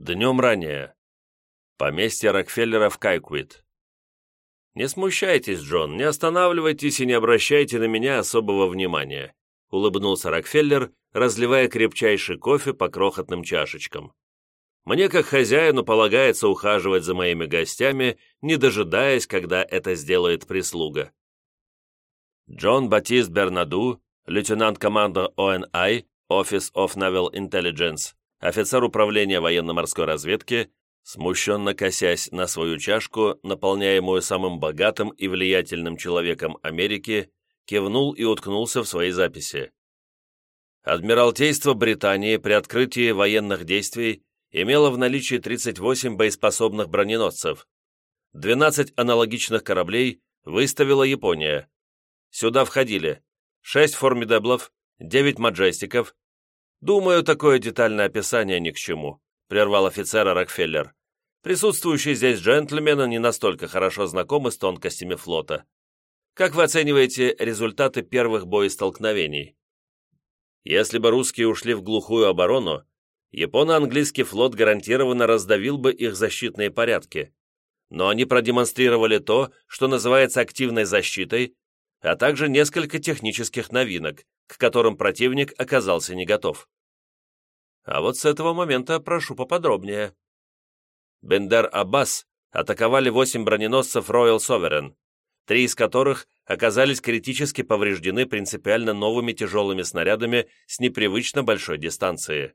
Днем ранее. Поместье Рокфеллера в Кайквит. «Не смущайтесь, Джон, не останавливайтесь и не обращайте на меня особого внимания», улыбнулся Рокфеллер, разливая крепчайший кофе по крохотным чашечкам. «Мне, как хозяину, полагается ухаживать за моими гостями, не дожидаясь, когда это сделает прислуга». Джон Батист Бернаду, лейтенант команды ОНИ, Office of Naval Intelligence, офицер управления военно-морской разведки, смущенно косясь на свою чашку, наполняемую самым богатым и влиятельным человеком Америки, кивнул и уткнулся в свои записи. Адмиралтейство Британии при открытии военных действий имело в наличии 38 боеспособных броненосцев. 12 аналогичных кораблей выставила Япония. Сюда входили 6 формидеблов, 9 маджестиков, «Думаю, такое детальное описание ни к чему», — прервал офицера Рокфеллер. «Присутствующие здесь джентльмены не настолько хорошо знакомы с тонкостями флота. Как вы оцениваете результаты первых боестолкновений?» Если бы русские ушли в глухую оборону, японо-английский флот гарантированно раздавил бы их защитные порядки. Но они продемонстрировали то, что называется активной защитой, а также несколько технических новинок, к которым противник оказался не готов. А вот с этого момента прошу поподробнее. Бендер Аббас атаковали восемь броненосцев Royal Sovereign, три из которых оказались критически повреждены принципиально новыми тяжелыми снарядами с непривычно большой дистанции.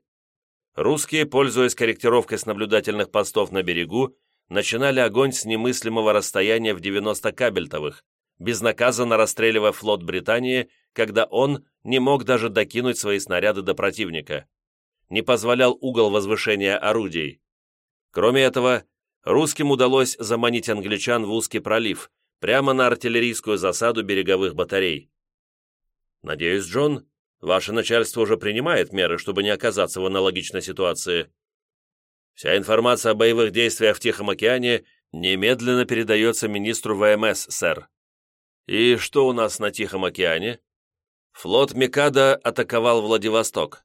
Русские, пользуясь корректировкой с наблюдательных постов на берегу, начинали огонь с немыслимого расстояния в 90 кабельтовых, безнаказанно расстреливая флот Британии, когда он не мог даже докинуть свои снаряды до противника. Не позволял угол возвышения орудий. Кроме этого, русским удалось заманить англичан в узкий пролив, прямо на артиллерийскую засаду береговых батарей. «Надеюсь, Джон, ваше начальство уже принимает меры, чтобы не оказаться в аналогичной ситуации. Вся информация о боевых действиях в Тихом океане немедленно передается министру ВМС, сэр. И что у нас на Тихом океане? Флот Микада атаковал Владивосток.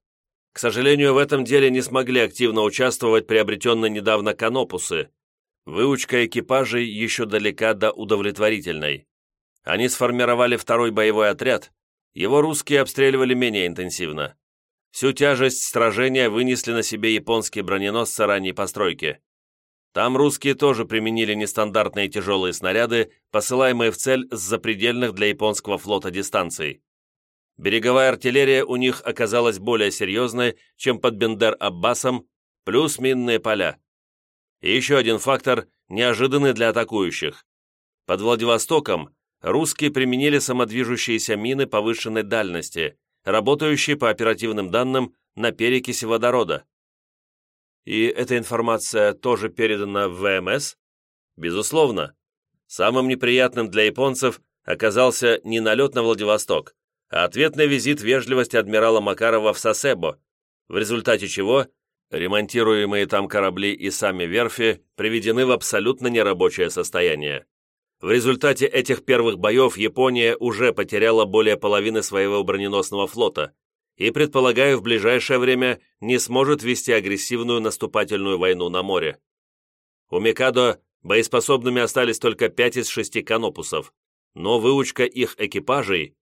К сожалению, в этом деле не смогли активно участвовать приобретенные недавно канопусы. Выучка экипажей еще далека до удовлетворительной. Они сформировали второй боевой отряд. Его русские обстреливали менее интенсивно. Всю тяжесть сражения вынесли на себе японские броненосцы ранней постройки. Там русские тоже применили нестандартные тяжелые снаряды, посылаемые в цель с запредельных для японского флота дистанций. Береговая артиллерия у них оказалась более серьезной, чем под Бендер-Аббасом, плюс минные поля. И еще один фактор, неожиданный для атакующих. Под Владивостоком русские применили самодвижущиеся мины повышенной дальности, работающие по оперативным данным на перекиси водорода. И эта информация тоже передана в ВМС? Безусловно. Самым неприятным для японцев оказался не налет на Владивосток, а ответный визит вежливости адмирала Макарова в Сосебо, в результате чего ремонтируемые там корабли и сами верфи приведены в абсолютно нерабочее состояние. В результате этих первых боев Япония уже потеряла более половины своего броненосного флота, и, предполагаю, в ближайшее время не сможет вести агрессивную наступательную войну на море. У Микадо боеспособными остались только пять из шести канопусов, но выучка их экипажей...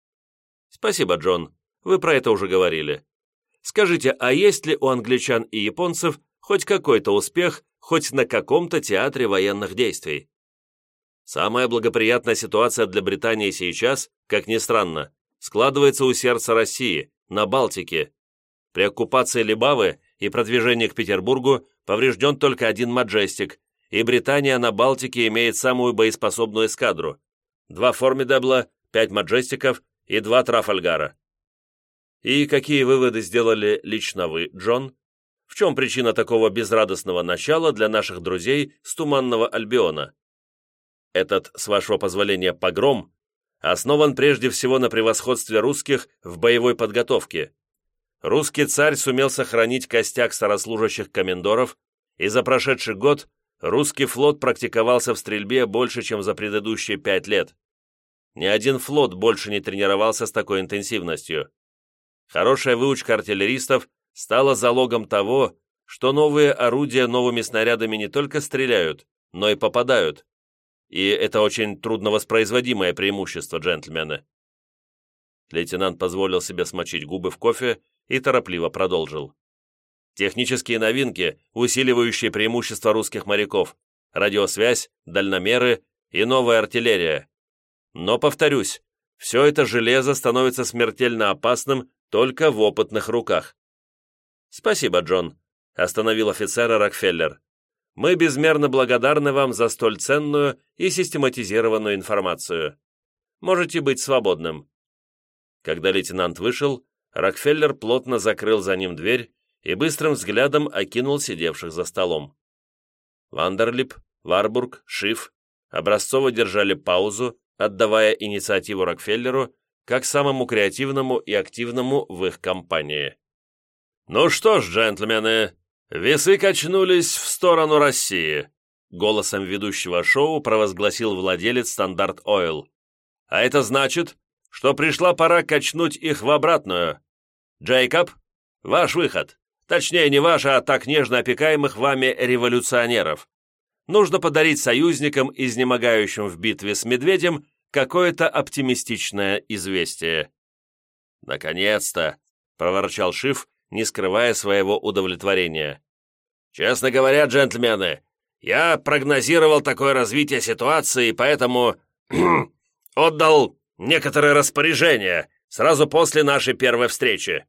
Спасибо, Джон, вы про это уже говорили. Скажите, а есть ли у англичан и японцев хоть какой-то успех хоть на каком-то театре военных действий? Самая благоприятная ситуация для Британии сейчас, как ни странно, складывается у сердца России, на Балтике. При оккупации Либавы и продвижении к Петербургу поврежден только один «Маджестик», и Британия на Балтике имеет самую боеспособную эскадру. Два «Формидебла», пять «Маджестиков» и два «Трафальгара». И какие выводы сделали лично вы, Джон? В чем причина такого безрадостного начала для наших друзей с Туманного Альбиона? Этот, с вашего позволения, погром основан прежде всего на превосходстве русских в боевой подготовке. Русский царь сумел сохранить костяк старослужащих комендоров, и за прошедший год русский флот практиковался в стрельбе больше, чем за предыдущие пять лет. Ни один флот больше не тренировался с такой интенсивностью. Хорошая выучка артиллеристов стала залогом того, что новые орудия новыми снарядами не только стреляют, но и попадают. И это очень трудновоспроизводимое преимущество, джентльмены. Лейтенант позволил себе смочить губы в кофе и торопливо продолжил. Технические новинки, усиливающие преимущества русских моряков, радиосвязь, дальномеры и новая артиллерия. Но, повторюсь, все это железо становится смертельно опасным только в опытных руках. «Спасибо, Джон», — остановил офицера Рокфеллер. «Мы безмерно благодарны вам за столь ценную и систематизированную информацию. Можете быть свободным». Когда лейтенант вышел, Рокфеллер плотно закрыл за ним дверь и быстрым взглядом окинул сидевших за столом. Вандерлип, Варбург, Шиф образцово держали паузу, отдавая инициативу Рокфеллеру как самому креативному и активному в их компании. «Ну что ж, джентльмены, весы качнулись в сторону России», голосом ведущего шоу провозгласил владелец «Стандарт Ойл». «А это значит, что пришла пора качнуть их в обратную. Джейкоб, ваш выход. Точнее, не ваш, а так нежно опекаемых вами революционеров. Нужно подарить союзникам, изнемогающим в битве с медведем, какое-то оптимистичное известие. «Наконец-то!» — проворчал Шиф, не скрывая своего удовлетворения. «Честно говоря, джентльмены, я прогнозировал такое развитие ситуации, поэтому отдал некоторые распоряжения сразу после нашей первой встречи.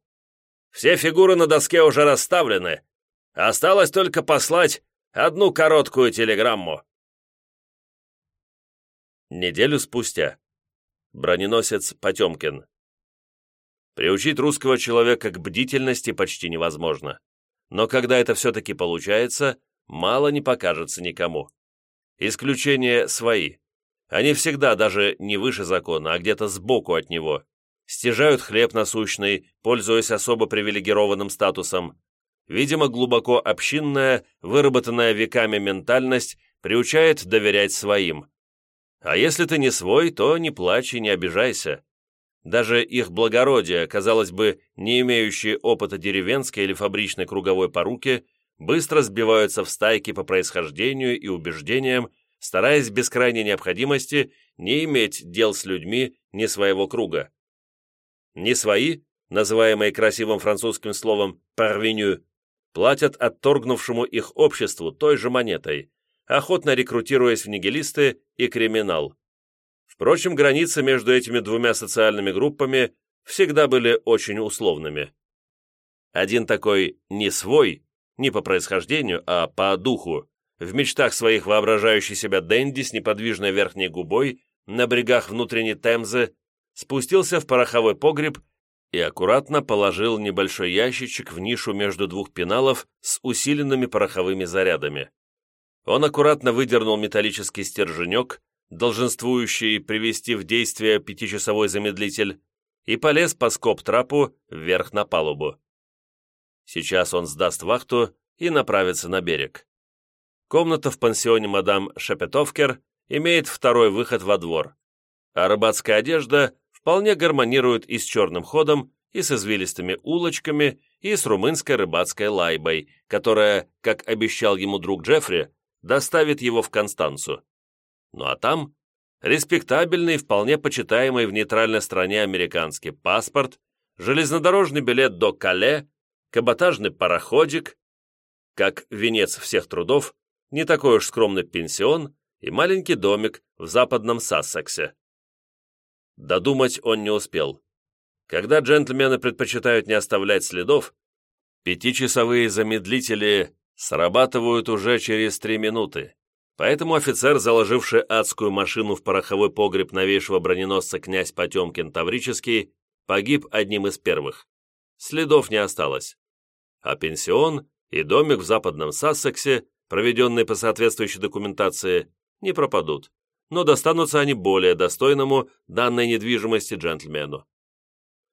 Все фигуры на доске уже расставлены. Осталось только послать одну короткую телеграмму. Неделю спустя. Броненосец Потемкин. Приучить русского человека к бдительности почти невозможно. Но когда это все-таки получается, мало не покажется никому. Исключения свои. Они всегда даже не выше закона, а где-то сбоку от него стяжают хлеб насущный, пользуясь особо привилегированным статусом. Видимо, глубоко общинная, выработанная веками ментальность приучает доверять своим. А если ты не свой, то не плачь и не обижайся. Даже их благородие, казалось бы, не имеющие опыта деревенской или фабричной круговой поруки, быстро сбиваются в стайки по происхождению и убеждениям, стараясь без крайней необходимости не иметь дел с людьми не своего круга. Не свои, называемые красивым французским словом «парвеню», платят отторгнувшему их обществу той же монетой, охотно рекрутируясь в нигилисты и криминал. Впрочем, границы между этими двумя социальными группами всегда были очень условными. Один такой «не свой», не по происхождению, а по духу, в мечтах своих воображающий себя Дэнди с неподвижной верхней губой на брегах внутренней Темзы спустился в пороховой погреб и аккуратно положил небольшой ящичек в нишу между двух пеналов с усиленными пороховыми зарядами. Он аккуратно выдернул металлический стерженек, долженствующий привести в действие пятичасовой замедлитель, и полез по скоб-трапу вверх на палубу. Сейчас он сдаст вахту и направится на берег. Комната в пансионе мадам Шепетовкер имеет второй выход во двор, а рыбацкая одежда вполне гармонирует и с черным ходом, и с извилистыми улочками, и с румынской рыбацкой лайбой, которая, как обещал ему друг Джеффри, доставит его в Констанцу. Ну а там респектабельный, вполне почитаемый в нейтральной стране американский паспорт, железнодорожный билет до Кале, каботажный пароходик, как венец всех трудов, не такой уж скромный пенсион и маленький домик в западном Сассексе. Додумать он не успел. Когда джентльмены предпочитают не оставлять следов, пятичасовые замедлители срабатывают уже через три минуты. Поэтому офицер, заложивший адскую машину в пороховой погреб новейшего броненосца князь Потемкин Таврический, погиб одним из первых. Следов не осталось. А пенсион и домик в западном Сассексе, проведенные по соответствующей документации, не пропадут но достанутся они более достойному данной недвижимости джентльмену.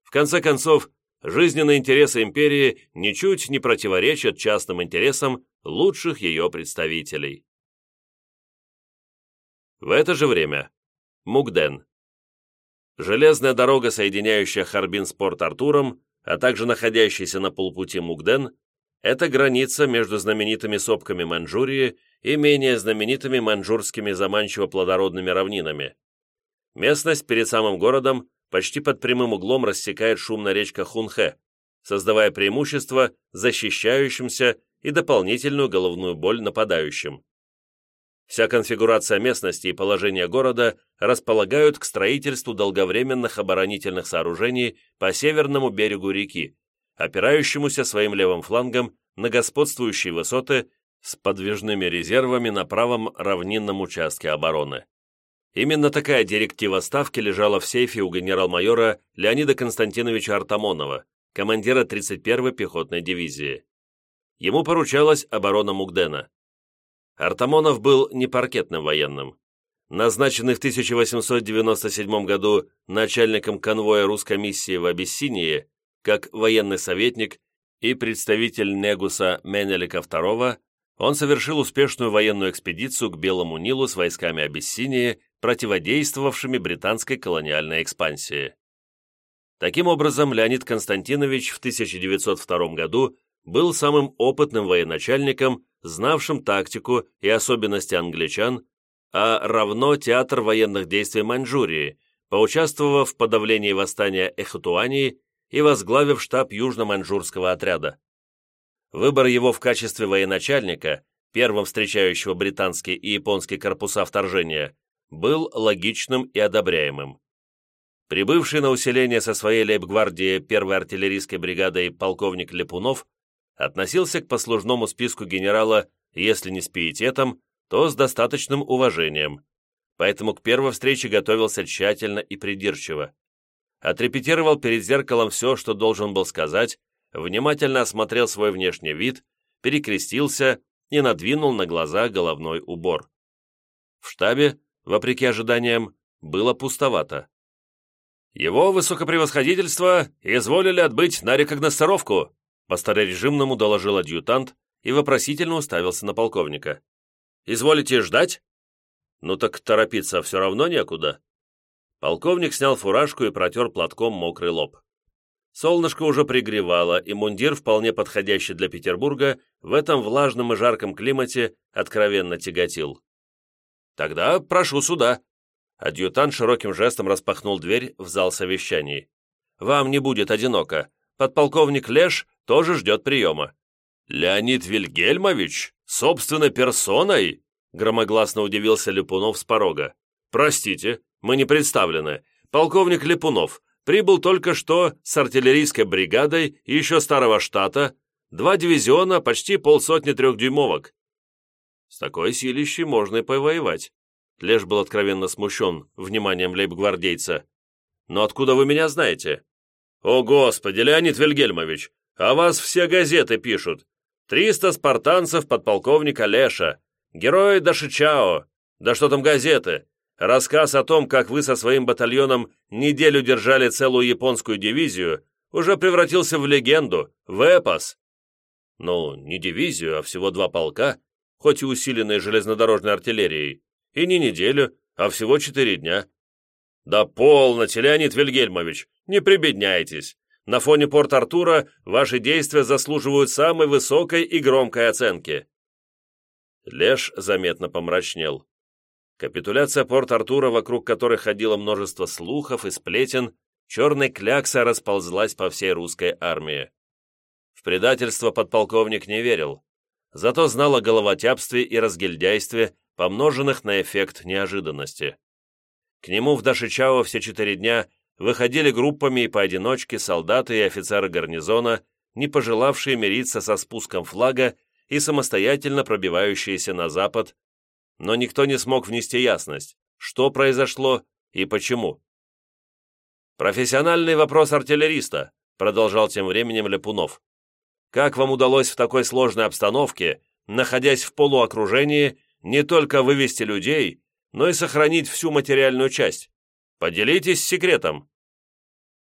В конце концов, жизненные интересы империи ничуть не противоречат частным интересам лучших ее представителей. В это же время. Мугден. Железная дорога, соединяющая Харбин с Порт-Артуром, а также находящийся на полпути Мугден, Это граница между знаменитыми сопками Маньчжурии и менее знаменитыми маньчжурскими заманчиво-плодородными равнинами. Местность перед самым городом почти под прямым углом рассекает шумная речка Хунхэ, создавая преимущество защищающимся и дополнительную головную боль нападающим. Вся конфигурация местности и положение города располагают к строительству долговременных оборонительных сооружений по северному берегу реки, опирающемуся своим левым флангом на господствующие высоты с подвижными резервами на правом равнинном участке обороны. Именно такая директива ставки лежала в сейфе у генерал-майора Леонида Константиновича Артамонова, командира 31-й пехотной дивизии. Ему поручалась оборона Мугдена. Артамонов был не паркетным военным. Назначенный в 1897 году начальником конвоя русской миссии в Абиссинии, как военный советник и представитель Негуса Менелика II, он совершил успешную военную экспедицию к Белому Нилу с войсками Абиссинии, противодействовавшими британской колониальной экспансии. Таким образом, Леонид Константинович в 1902 году был самым опытным военачальником, знавшим тактику и особенности англичан, а равно театр военных действий Маньчжурии, поучаствовав в подавлении восстания Эхатуании и возглавив штаб Южно-Маньчжурского отряда. Выбор его в качестве военачальника, первым встречающего британские и японские корпуса вторжения, был логичным и одобряемым. Прибывший на усиление со своей лейб-гвардии первой артиллерийской бригадой полковник Лепунов относился к послужному списку генерала, если не с пиететом, то с достаточным уважением, поэтому к первой встрече готовился тщательно и придирчиво. Отрепетировал перед зеркалом все, что должен был сказать, внимательно осмотрел свой внешний вид, перекрестился и надвинул на глаза головной убор. В штабе, вопреки ожиданиям, было пустовато. «Его высокопревосходительство изволили отбыть на рекогносцировку», по старорежимному доложил адъютант и вопросительно уставился на полковника. «Изволите ждать?» «Ну так торопиться все равно некуда». Полковник снял фуражку и протер платком мокрый лоб. Солнышко уже пригревало, и мундир, вполне подходящий для Петербурга, в этом влажном и жарком климате откровенно тяготил. «Тогда прошу сюда». Адъютант широким жестом распахнул дверь в зал совещаний. «Вам не будет одиноко. Подполковник Леш тоже ждет приема». «Леонид Вильгельмович? Собственной персоной?» громогласно удивился Липунов с порога. «Простите, мы не представлены. Полковник Липунов прибыл только что с артиллерийской бригадой еще старого штата, два дивизиона, почти полсотни трехдюймовок». «С такой силищей можно и повоевать». Леш был откровенно смущен вниманием лейб-гвардейца. «Но откуда вы меня знаете?» «О, Господи, Леонид Вильгельмович, о вас все газеты пишут. Триста спартанцев подполковника Леша, герой Дашичао, да что там газеты? Рассказ о том, как вы со своим батальоном неделю держали целую японскую дивизию, уже превратился в легенду, в эпос. Ну, не дивизию, а всего два полка, хоть и усиленные железнодорожной артиллерией, и не неделю, а всего четыре дня. Да полноте, Леонид Вильгельмович, не прибедняйтесь. На фоне Порт-Артура ваши действия заслуживают самой высокой и громкой оценки». Леш заметно помрачнел. Капитуляция Порт-Артура, вокруг которой ходило множество слухов и сплетен, черной клякса расползлась по всей русской армии. В предательство подполковник не верил, зато знал о головотяпстве и разгильдяйстве, помноженных на эффект неожиданности. К нему в Дашичао все четыре дня выходили группами и поодиночке солдаты и офицеры гарнизона, не пожелавшие мириться со спуском флага и самостоятельно пробивающиеся на запад, но никто не смог внести ясность, что произошло и почему. «Профессиональный вопрос артиллериста», продолжал тем временем Лепунов. «Как вам удалось в такой сложной обстановке, находясь в полуокружении, не только вывести людей, но и сохранить всю материальную часть? Поделитесь секретом».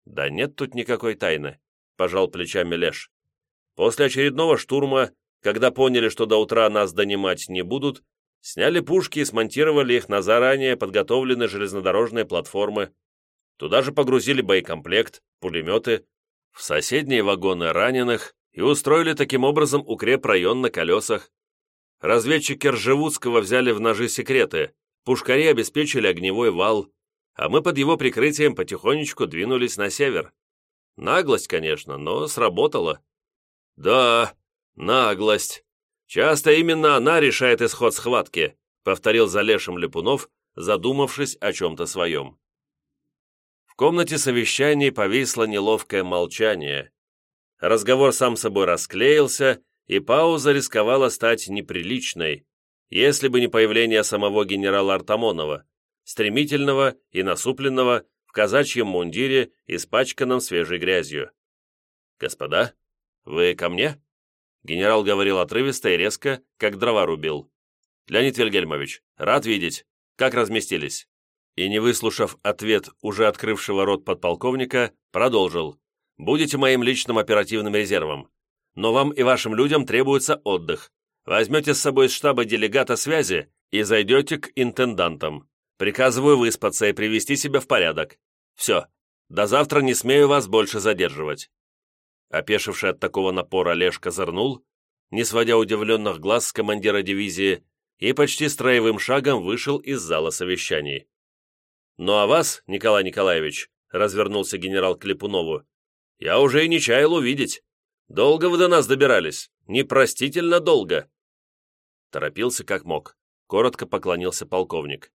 «Да нет тут никакой тайны», — пожал плечами Леш. «После очередного штурма, когда поняли, что до утра нас донимать не будут, сняли пушки и смонтировали их на заранее подготовленные железнодорожные платформы. Туда же погрузили боекомплект, пулеметы, в соседние вагоны раненых и устроили таким образом укрепрайон на колесах. Разведчики Ржевудского взяли в ножи секреты, пушкари обеспечили огневой вал, а мы под его прикрытием потихонечку двинулись на север. Наглость, конечно, но сработало. Да, наглость. Часто именно она решает исход схватки, повторил за Лешем Липунов, задумавшись о чем-то своем. В комнате совещаний повисло неловкое молчание. Разговор сам собой расклеился, и пауза рисковала стать неприличной, если бы не появление самого генерала Артамонова, стремительного и насупленного в казачьем мундире, испачканном свежей грязью. «Господа, вы ко мне?» Генерал говорил отрывисто и резко, как дрова рубил. «Леонид Вильгельмович, рад видеть. Как разместились?» и, не выслушав ответ уже открывшего рот подполковника, продолжил. «Будете моим личным оперативным резервом. Но вам и вашим людям требуется отдых. Возьмете с собой из штаба делегата связи и зайдете к интендантам. Приказываю выспаться и привести себя в порядок. Все. До завтра не смею вас больше задерживать». Опешивший от такого напора Лешка зарнул, не сводя удивленных глаз с командира дивизии, и почти строевым шагом вышел из зала совещаний. «Ну а вас, Николай Николаевич», — развернулся генерал к Липунову, «я уже и не чаял увидеть. Долго вы до нас добирались, непростительно долго». Торопился как мог, коротко поклонился полковник.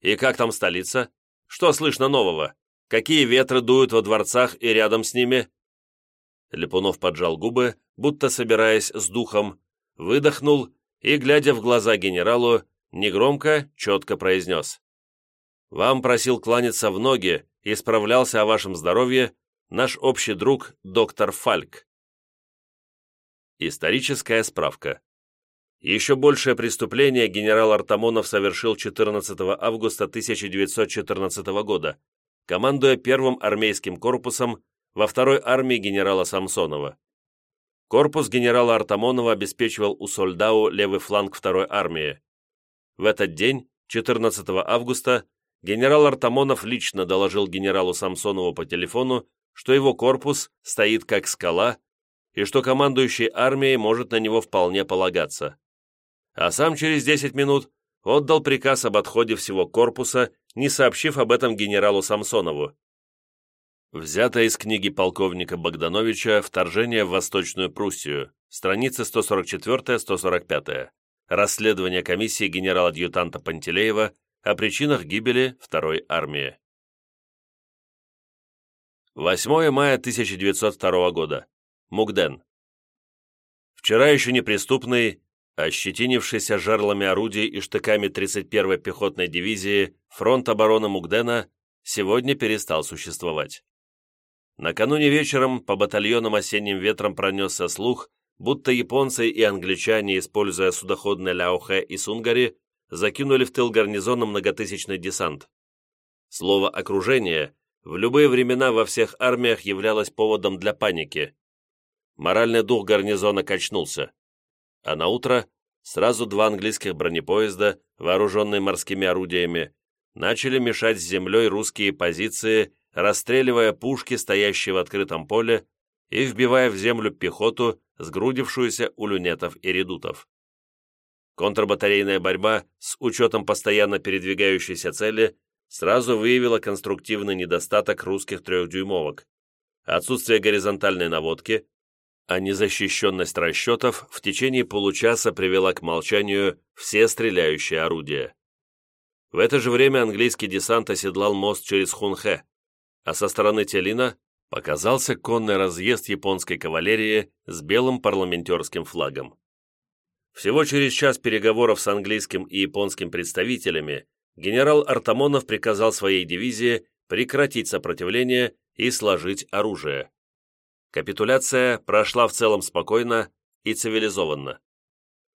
«И как там столица? Что слышно нового? Какие ветры дуют во дворцах и рядом с ними?» Липунов поджал губы, будто собираясь с духом, выдохнул и, глядя в глаза генералу, негромко, четко произнес. Вам просил кланяться в ноги и справлялся о вашем здоровье наш общий друг доктор Фальк. Историческая справка. Еще большее преступление генерал Артамонов совершил 14 августа 1914 года, командуя первым армейским корпусом во второй армии генерала Самсонова. Корпус генерала Артамонова обеспечивал у Сольдау левый фланг второй армии. В этот день, 14 августа, генерал Артамонов лично доложил генералу Самсонову по телефону, что его корпус стоит как скала и что командующий армией может на него вполне полагаться. А сам через 10 минут отдал приказ об отходе всего корпуса, не сообщив об этом генералу Самсонову. Взято из книги полковника Богдановича «Вторжение в Восточную Пруссию», страницы 144-145, расследование комиссии генерала-адъютанта Пантелеева о причинах гибели Второй армии. 8 мая 1902 года. Мугден. Вчера еще неприступный, ощетинившийся жерлами орудий и штыками 31-й пехотной дивизии фронт обороны Мугдена сегодня перестал существовать. Накануне вечером по батальонам осенним ветром пронесся слух, будто японцы и англичане, используя судоходные Ляохэ и Сунгари, закинули в тыл гарнизона многотысячный десант. Слово «окружение» в любые времена во всех армиях являлось поводом для паники. Моральный дух гарнизона качнулся. А на утро сразу два английских бронепоезда, вооруженные морскими орудиями, начали мешать с землей русские позиции, расстреливая пушки, стоящие в открытом поле, и вбивая в землю пехоту, сгрудившуюся у люнетов и редутов. Контрбатарейная борьба с учетом постоянно передвигающейся цели сразу выявила конструктивный недостаток русских трехдюймовок, отсутствие горизонтальной наводки, а незащищенность расчетов в течение получаса привела к молчанию все стреляющие орудия. В это же время английский десант оседлал мост через Хунхэ, а со стороны Телина показался конный разъезд японской кавалерии с белым парламентерским флагом. Всего через час переговоров с английским и японским представителями генерал Артамонов приказал своей дивизии прекратить сопротивление и сложить оружие. Капитуляция прошла в целом спокойно и цивилизованно.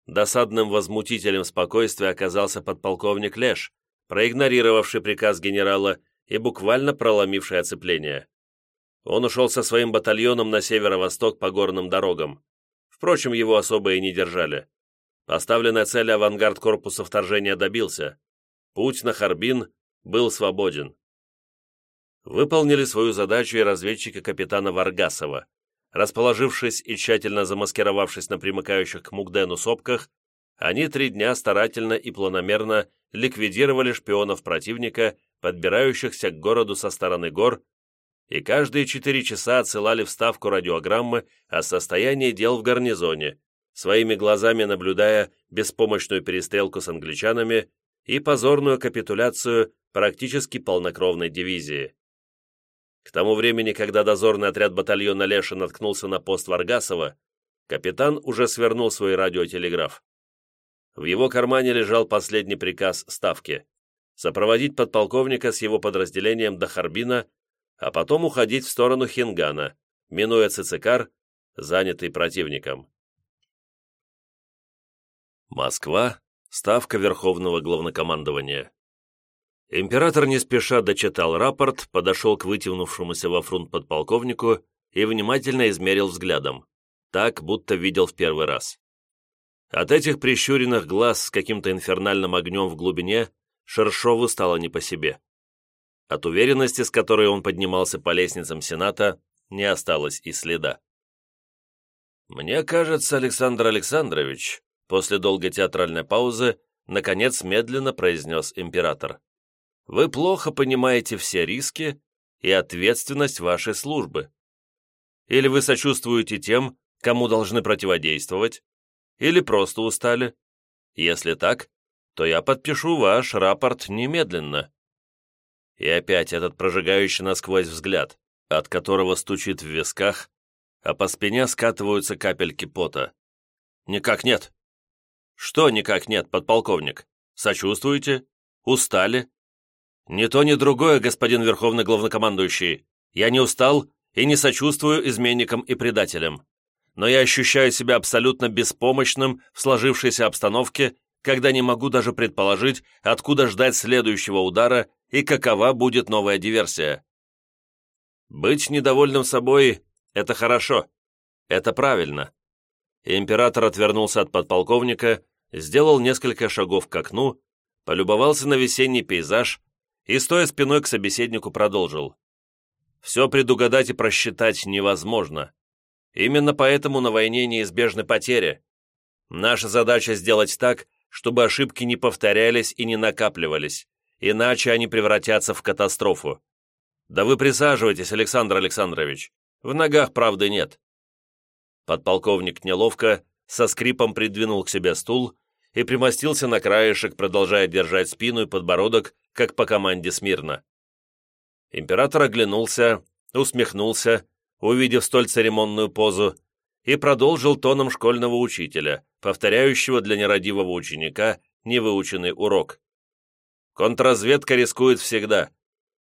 Досадным возмутителем спокойствия оказался подполковник Леш, проигнорировавший приказ генерала и буквально проломивший оцепление. Он ушел со своим батальоном на северо-восток по горным дорогам. Впрочем, его особо и не держали. Поставленная цель авангард корпуса вторжения добился. Путь на Харбин был свободен. Выполнили свою задачу и разведчики капитана Варгасова. Расположившись и тщательно замаскировавшись на примыкающих к Мугдену сопках, они три дня старательно и планомерно ликвидировали шпионов противника, подбирающихся к городу со стороны гор, и каждые четыре часа отсылали в Ставку радиограммы о состоянии дел в гарнизоне, своими глазами наблюдая беспомощную перестрелку с англичанами и позорную капитуляцию практически полнокровной дивизии. К тому времени, когда дозорный отряд батальона Леша наткнулся на пост Варгасова, капитан уже свернул свой радиотелеграф. В его кармане лежал последний приказ Ставки – сопроводить подполковника с его подразделением до Харбина, а потом уходить в сторону Хингана, минуя Цицикар, занятый противником. Москва, Ставка Верховного Главнокомандования. Император не спеша дочитал рапорт, подошел к вытянувшемуся во фронт подполковнику и внимательно измерил взглядом, так, будто видел в первый раз. От этих прищуренных глаз с каким-то инфернальным огнем в глубине Шершову стало не по себе. От уверенности, с которой он поднимался по лестницам Сената, не осталось и следа. «Мне кажется, Александр Александрович», после долгой театральной паузы, наконец медленно произнес император. Вы плохо понимаете все риски и ответственность вашей службы. Или вы сочувствуете тем, кому должны противодействовать, или просто устали. Если так, то я подпишу ваш рапорт немедленно. И опять этот прожигающий насквозь взгляд, от которого стучит в висках, а по спине скатываются капельки пота. Никак нет. Что никак нет, подполковник? Сочувствуете? Устали? «Ни то, ни другое, господин Верховный Главнокомандующий. Я не устал и не сочувствую изменникам и предателям. Но я ощущаю себя абсолютно беспомощным в сложившейся обстановке, когда не могу даже предположить, откуда ждать следующего удара и какова будет новая диверсия. Быть недовольным собой – это хорошо. Это правильно. Император отвернулся от подполковника, сделал несколько шагов к окну, полюбовался на весенний пейзаж, и, стоя спиной к собеседнику, продолжил. «Все предугадать и просчитать невозможно. Именно поэтому на войне неизбежны потери. Наша задача сделать так, чтобы ошибки не повторялись и не накапливались, иначе они превратятся в катастрофу. Да вы присаживайтесь, Александр Александрович. В ногах правды нет». Подполковник неловко, со скрипом придвинул к себе стул и примостился на краешек, продолжая держать спину и подбородок, как по команде смирно. Император оглянулся, усмехнулся, увидев столь церемонную позу, и продолжил тоном школьного учителя, повторяющего для нерадивого ученика невыученный урок. Контрразведка рискует всегда,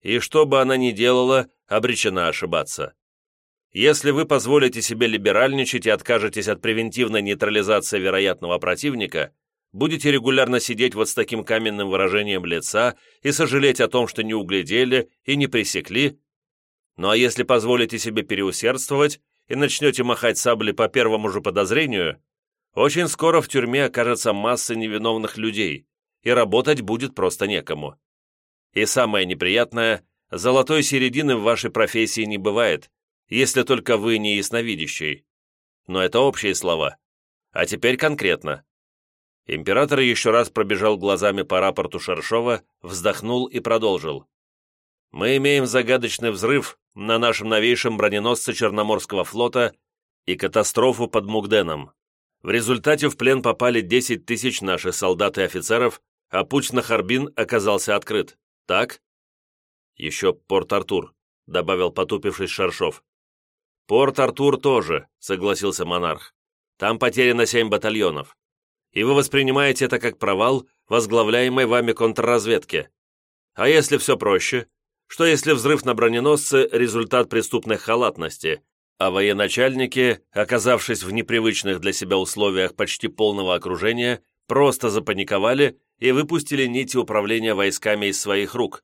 и что бы она ни делала, обречена ошибаться. Если вы позволите себе либеральничать и откажетесь от превентивной нейтрализации вероятного противника, будете регулярно сидеть вот с таким каменным выражением лица и сожалеть о том, что не углядели и не пресекли. Ну а если позволите себе переусердствовать и начнете махать саблей по первому же подозрению, очень скоро в тюрьме окажется масса невиновных людей, и работать будет просто некому. И самое неприятное, золотой середины в вашей профессии не бывает, если только вы не ясновидящий. Но это общие слова. А теперь конкретно. Император еще раз пробежал глазами по рапорту Шершова, вздохнул и продолжил. «Мы имеем загадочный взрыв на нашем новейшем броненосце Черноморского флота и катастрофу под Мугденом. В результате в плен попали 10 тысяч наших солдат и офицеров, а путь на Харбин оказался открыт. Так?» «Еще Порт-Артур», — добавил потупившись Шершов. «Порт-Артур тоже», — согласился монарх. «Там потеряно семь батальонов и вы воспринимаете это как провал возглавляемой вами контрразведки. А если все проще? Что если взрыв на броненосце – результат преступной халатности, а военачальники, оказавшись в непривычных для себя условиях почти полного окружения, просто запаниковали и выпустили нити управления войсками из своих рук?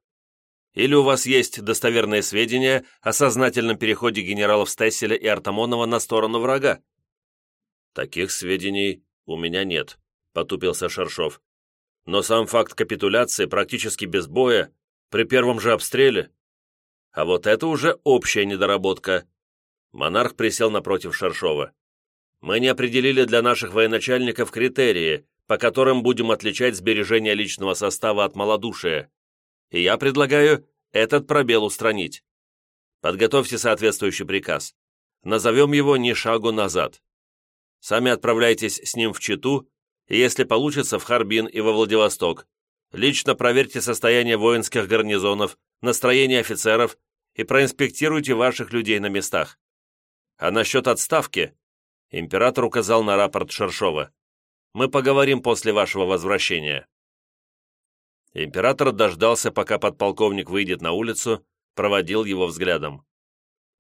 Или у вас есть достоверные сведения о сознательном переходе генералов Стесселя и Артамонова на сторону врага? Таких сведений «У меня нет», — потупился Шершов. «Но сам факт капитуляции практически без боя, при первом же обстреле. А вот это уже общая недоработка. Монарх присел напротив Шаршова. «Мы не определили для наших военачальников критерии, по которым будем отличать сбережение личного состава от малодушия. И я предлагаю этот пробел устранить. Подготовьте соответствующий приказ. Назовем его «Ни шагу назад». Сами отправляйтесь с ним в Читу, и если получится, в Харбин и во Владивосток. Лично проверьте состояние воинских гарнизонов, настроение офицеров и проинспектируйте ваших людей на местах. А насчет отставки, император указал на рапорт Шершова, мы поговорим после вашего возвращения. Император дождался, пока подполковник выйдет на улицу, проводил его взглядом.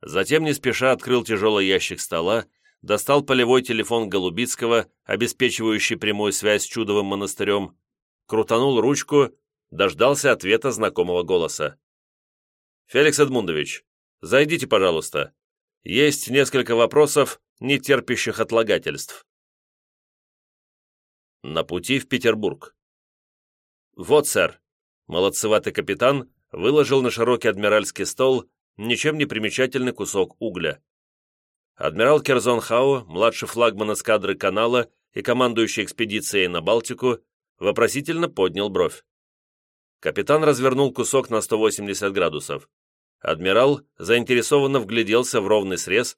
Затем не спеша открыл тяжелый ящик стола, достал полевой телефон Голубицкого, обеспечивающий прямую связь с чудовым монастырем, крутанул ручку, дождался ответа знакомого голоса. «Феликс Эдмундович, зайдите, пожалуйста. Есть несколько вопросов, не терпящих отлагательств». На пути в Петербург. «Вот, сэр», — молодцеватый капитан выложил на широкий адмиральский стол ничем не примечательный кусок угля. Адмирал Керзон Хау, младший флагман эскадры канала и командующий экспедицией на Балтику, вопросительно поднял бровь. Капитан развернул кусок на 180 градусов. Адмирал заинтересованно вгляделся в ровный срез,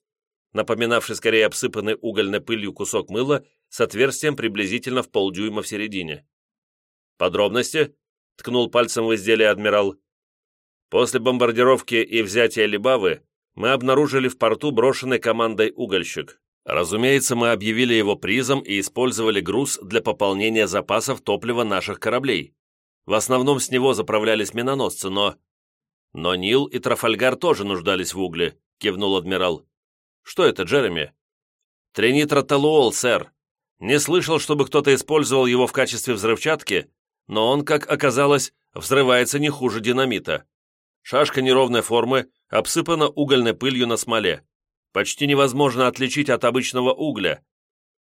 напоминавший скорее обсыпанный угольной пылью кусок мыла с отверстием приблизительно в полдюйма в середине. «Подробности?» — ткнул пальцем в изделие адмирал. После бомбардировки и взятия Либавы мы обнаружили в порту брошенный командой угольщик. Разумеется, мы объявили его призом и использовали груз для пополнения запасов топлива наших кораблей. В основном с него заправлялись миноносцы, но... Но Нил и Трафальгар тоже нуждались в угле, кивнул адмирал. Что это, Джереми? Тринитротолуол, сэр. Не слышал, чтобы кто-то использовал его в качестве взрывчатки, но он, как оказалось, взрывается не хуже динамита. Шашка неровной формы обсыпана угольной пылью на смоле. Почти невозможно отличить от обычного угля.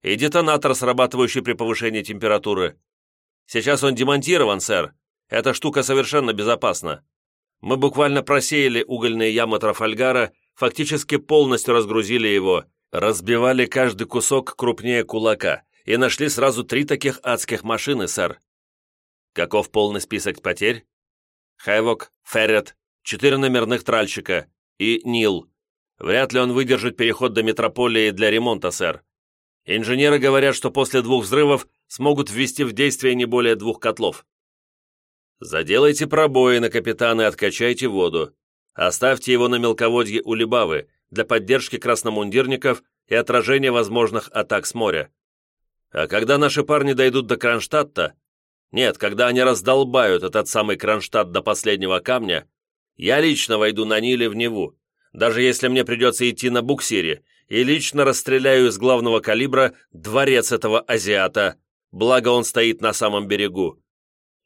И детонатор, срабатывающий при повышении температуры. Сейчас он демонтирован, сэр. Эта штука совершенно безопасна. Мы буквально просеяли угольные ямы Трафальгара, фактически полностью разгрузили его, разбивали каждый кусок крупнее кулака и нашли сразу три таких адских машины, сэр. Каков полный список потерь? Хэвок, Феррет, четыре номерных тральщика и Нил. Вряд ли он выдержит переход до метрополии для ремонта, сэр. Инженеры говорят, что после двух взрывов смогут ввести в действие не более двух котлов. Заделайте пробоины, капитан, и откачайте воду. Оставьте его на мелководье у Либавы для поддержки красномундирников и отражения возможных атак с моря. А когда наши парни дойдут до Кронштадта, нет, когда они раздолбают этот самый Кронштадт до последнего камня, я лично войду на Ниле в Неву, даже если мне придется идти на буксире, и лично расстреляю из главного калибра дворец этого азиата, благо он стоит на самом берегу.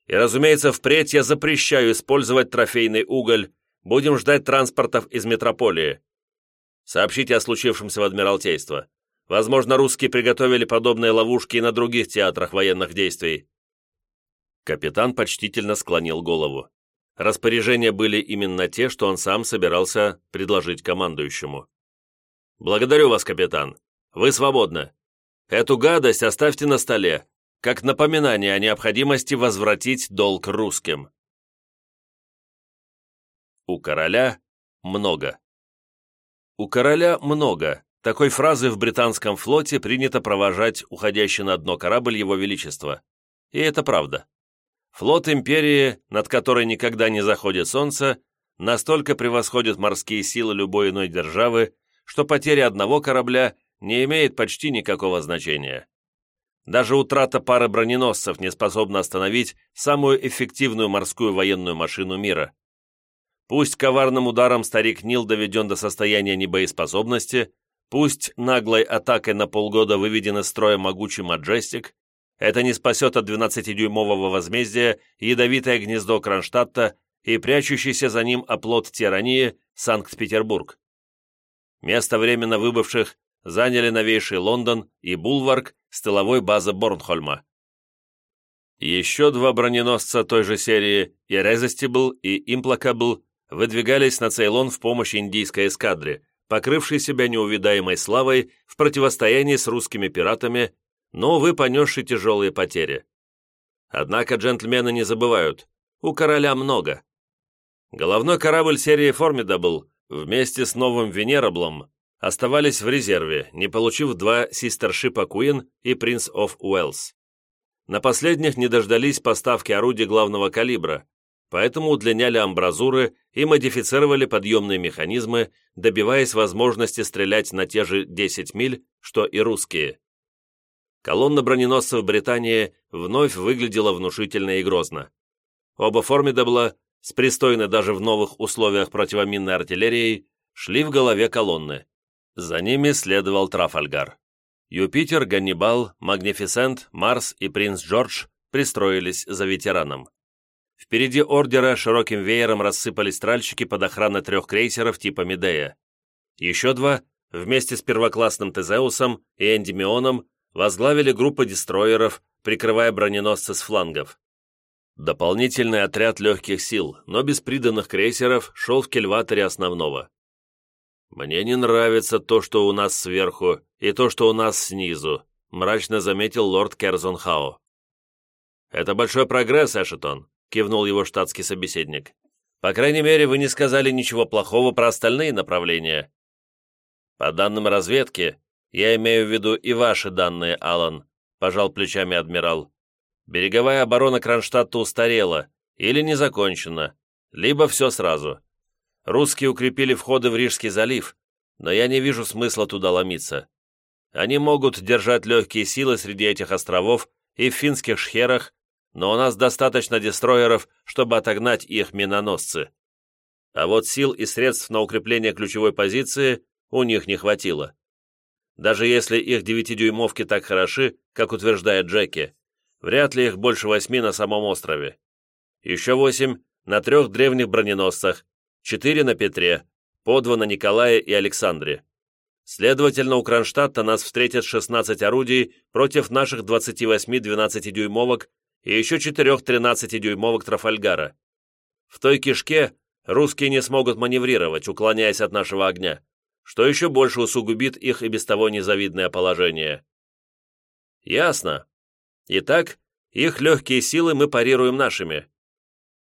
И, разумеется, впредь я запрещаю использовать трофейный уголь, будем ждать транспортов из метрополии. Сообщите о случившемся в Адмиралтейство. Возможно, русские приготовили подобные ловушки и на других театрах военных действий». Капитан почтительно склонил голову. Распоряжения были именно те, что он сам собирался предложить командующему. «Благодарю вас, капитан. Вы свободны. Эту гадость оставьте на столе, как напоминание о необходимости возвратить долг русским». У короля много. У короля много. Такой фразы в британском флоте принято провожать уходящий на дно корабль его величества. И это правда. Флот империи, над которой никогда не заходит солнце, настолько превосходит морские силы любой иной державы, что потеря одного корабля не имеет почти никакого значения. Даже утрата пары броненосцев не способна остановить самую эффективную морскую военную машину мира. Пусть коварным ударом старик Нил доведен до состояния небоеспособности, пусть наглой атакой на полгода выведен из строя могучий Маджестик, это не спасет от 12-дюймового возмездия ядовитое гнездо Кронштадта и прячущийся за ним оплот тирании Санкт-Петербург. Место временно выбывших заняли новейший Лондон и Булварк с тыловой базы Борнхольма. Еще два броненосца той же серии, Irresistible и Implacable, выдвигались на Цейлон в помощь индийской эскадре, покрывший себя неувидаемой славой в противостоянии с русскими пиратами, но, увы, понесший тяжелые потери. Однако джентльмены не забывают, у короля много. Головной корабль серии «Формидабл» вместе с новым «Венераблом» оставались в резерве, не получив два систершипа «Куин» и «Принц оф Уэллс». На последних не дождались поставки орудий главного калибра, поэтому удлиняли амбразуры и модифицировали подъемные механизмы, добиваясь возможности стрелять на те же 10 миль, что и русские. Колонна броненосцев Британии вновь выглядела внушительно и грозно. Оба формидабла, с пристойной даже в новых условиях противоминной артиллерией, шли в голове колонны. За ними следовал Трафальгар. Юпитер, Ганнибал, Магнифисент, Марс и Принц Джордж пристроились за ветераном. Впереди ордера широким веером рассыпались тральщики под охраной трех крейсеров типа Медея. Еще два, вместе с первоклассным Тезеусом и Эндимионом, возглавили группу дестроеров, прикрывая броненосцы с флангов. Дополнительный отряд легких сил, но без приданных крейсеров, шел в кельваторе основного. «Мне не нравится то, что у нас сверху, и то, что у нас снизу», мрачно заметил лорд Керзонхао. «Это большой прогресс, Эшетон», кивнул его штатский собеседник. «По крайней мере, вы не сказали ничего плохого про остальные направления». «По данным разведки, я имею в виду и ваши данные, Алан», пожал плечами адмирал. «Береговая оборона Кронштадта устарела или не закончена, либо все сразу. Русские укрепили входы в Рижский залив, но я не вижу смысла туда ломиться. Они могут держать легкие силы среди этих островов и в финских шхерах, но у нас достаточно дестроеров, чтобы отогнать их миноносцы. А вот сил и средств на укрепление ключевой позиции у них не хватило. Даже если их девятидюймовки так хороши, как утверждает Джеки, вряд ли их больше восьми на самом острове. Еще восемь на трех древних броненосцах, четыре на Петре, по два на Николае и Александре. Следовательно, у Кронштадта нас встретят 16 орудий против наших 28 12-дюймовок и еще четырех 13-дюймовок Трафальгара. В той кишке русские не смогут маневрировать, уклоняясь от нашего огня, что еще больше усугубит их и без того незавидное положение. Ясно. Итак, их легкие силы мы парируем нашими.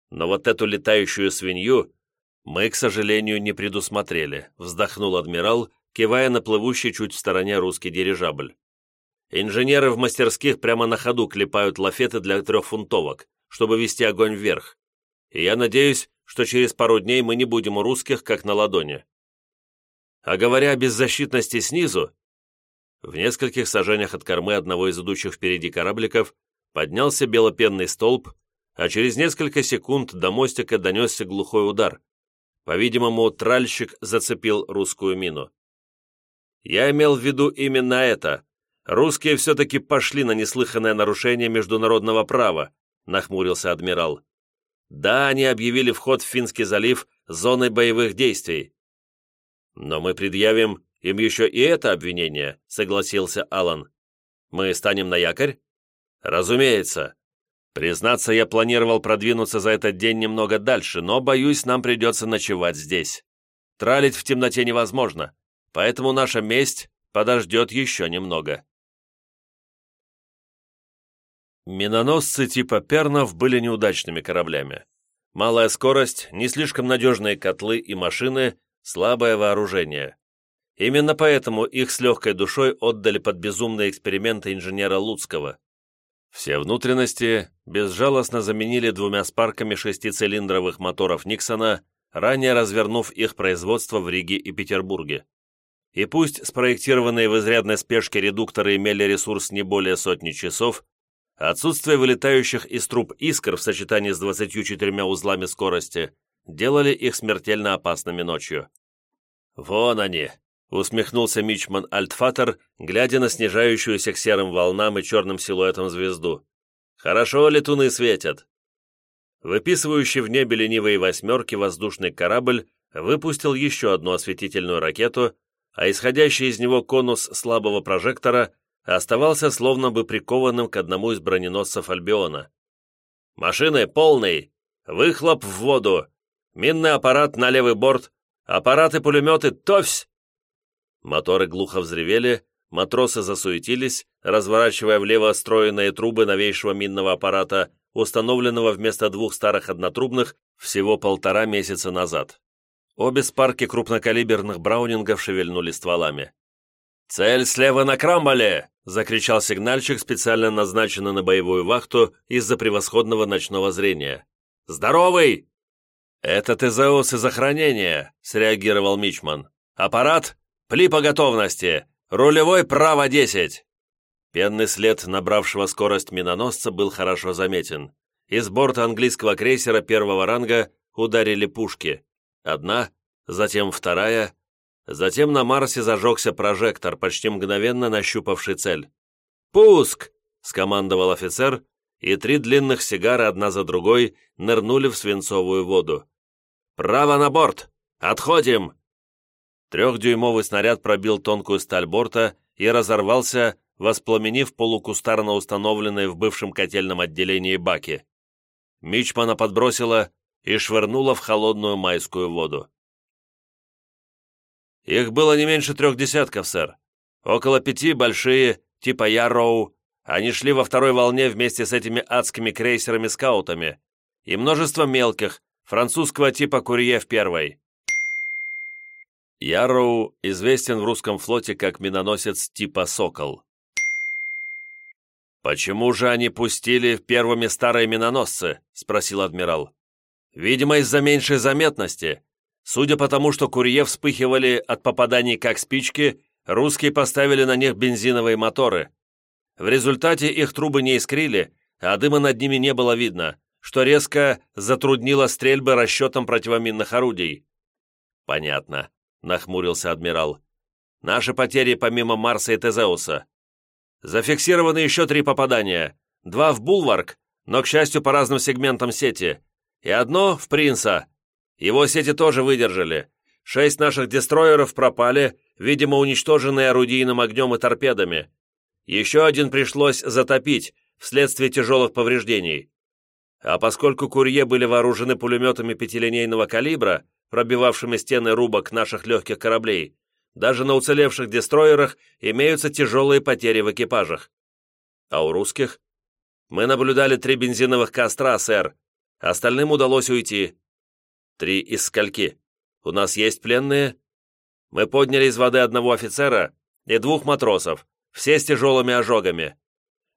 Но вот эту летающую свинью «Мы, к сожалению, не предусмотрели», — вздохнул адмирал, кивая на плывущий чуть в стороне русский дирижабль. «Инженеры в мастерских прямо на ходу клепают лафеты для трехфунтовок, чтобы вести огонь вверх. И я надеюсь, что через пару дней мы не будем у русских, как на ладони». А говоря о беззащитности снизу, в нескольких сажениях от кормы одного из идущих впереди корабликов поднялся белопенный столб, а через несколько секунд до мостика донесся глухой удар, по-видимому, тральщик зацепил русскую мину. Я имел в виду именно это. Русские все-таки пошли на неслыханное нарушение международного права, нахмурился адмирал. Да, они объявили вход в Финский залив зоной боевых действий. Но мы предъявим им еще и это обвинение, согласился Алан. Мы станем на якорь? Разумеется. Признаться, я планировал продвинуться за этот день немного дальше, но, боюсь, нам придется ночевать здесь. Тралить в темноте невозможно, поэтому наша месть подождет еще немного. Миноносцы типа Пернов были неудачными кораблями. Малая скорость, не слишком надежные котлы и машины, слабое вооружение. Именно поэтому их с легкой душой отдали под безумные эксперименты инженера Луцкого. Все внутренности безжалостно заменили двумя спарками шестицилиндровых моторов Никсона, ранее развернув их производство в Риге и Петербурге. И пусть спроектированные в изрядной спешке редукторы имели ресурс не более сотни часов, отсутствие вылетающих из труб искр в сочетании с 24 узлами скорости делали их смертельно опасными ночью. «Вон они!» усмехнулся Мичман Альтфатер, глядя на снижающуюся к серым волнам и черным силуэтам звезду. «Хорошо летуны светят!» Выписывающий в небе ленивые восьмерки воздушный корабль выпустил еще одну осветительную ракету, а исходящий из него конус слабого прожектора оставался словно бы прикованным к одному из броненосцев Альбиона. «Машины полный! Выхлоп в воду! Минный аппарат на левый борт! Аппараты-пулеметы товсь!» Моторы глухо взревели, матросы засуетились, разворачивая влево стройные трубы новейшего минного аппарата, установленного вместо двух старых однотрубных всего полтора месяца назад. Обе спарки крупнокалиберных браунингов шевельнули стволами. «Цель слева на Крамболе!» — закричал сигнальщик, специально назначенный на боевую вахту из-за превосходного ночного зрения. «Здоровый!» «Это Тезеус из охранения», — среагировал Мичман. «Аппарат? Пли по готовности! Рулевой право 10!» Пенный след набравшего скорость миноносца был хорошо заметен. Из борта английского крейсера первого ранга ударили пушки. Одна, затем вторая, затем на Марсе зажегся прожектор, почти мгновенно нащупавший цель. «Пуск!» — скомандовал офицер, и три длинных сигары одна за другой нырнули в свинцовую воду. «Право на борт! Отходим!» Трехдюймовый снаряд пробил тонкую сталь борта и разорвался, воспламенив полукустарно установленные в бывшем котельном отделении баки. Мичмана подбросила и швырнула в холодную майскую воду. Их было не меньше трех десятков, сэр. Около пяти большие, типа Ярроу. Они шли во второй волне вместе с этими адскими крейсерами-скаутами. И множество мелких, французского типа Курье в первой. Ярроу известен в русском флоте как миноносец типа «Сокол». «Почему же они пустили первыми старые миноносцы?» — спросил адмирал. «Видимо, из-за меньшей заметности. Судя по тому, что курье вспыхивали от попаданий как спички, русские поставили на них бензиновые моторы. В результате их трубы не искрили, а дыма над ними не было видно, что резко затруднило стрельбы расчетом противоминных орудий». «Понятно», — нахмурился адмирал. «Наши потери помимо Марса и Тезеуса. Зафиксированы еще три попадания. Два в Булварк, но, к счастью, по разным сегментам сети. И одно в Принца. Его сети тоже выдержали. Шесть наших дестроеров пропали, видимо, уничтоженные орудийным огнем и торпедами. Еще один пришлось затопить вследствие тяжелых повреждений. А поскольку курье были вооружены пулеметами пятилинейного калибра, пробивавшими стены рубок наших легких кораблей, даже на уцелевших дестроерах имеются тяжелые потери в экипажах. А у русских? Мы наблюдали три бензиновых костра, сэр. Остальным удалось уйти. Три из скольки? У нас есть пленные? Мы подняли из воды одного офицера и двух матросов, все с тяжелыми ожогами.